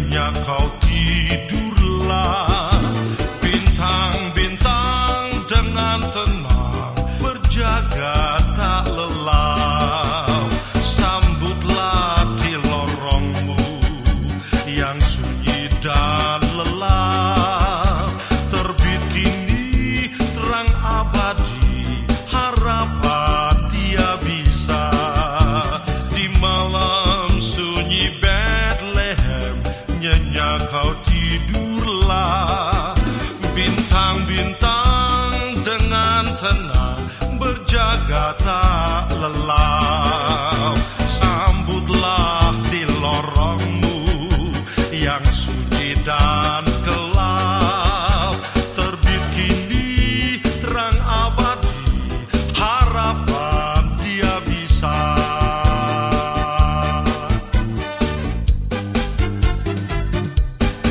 Akhirnya kau tidurlah. Bintang-bintang dengan tenang Berjaga tak lelah. Sambutlah di lorongmu Yang sunyi. nyenyak kau tidurlah. Bintang-bintang dengan tenang Berjaga tak lelah. Sambutlah di lorongmu Yang sunyi dan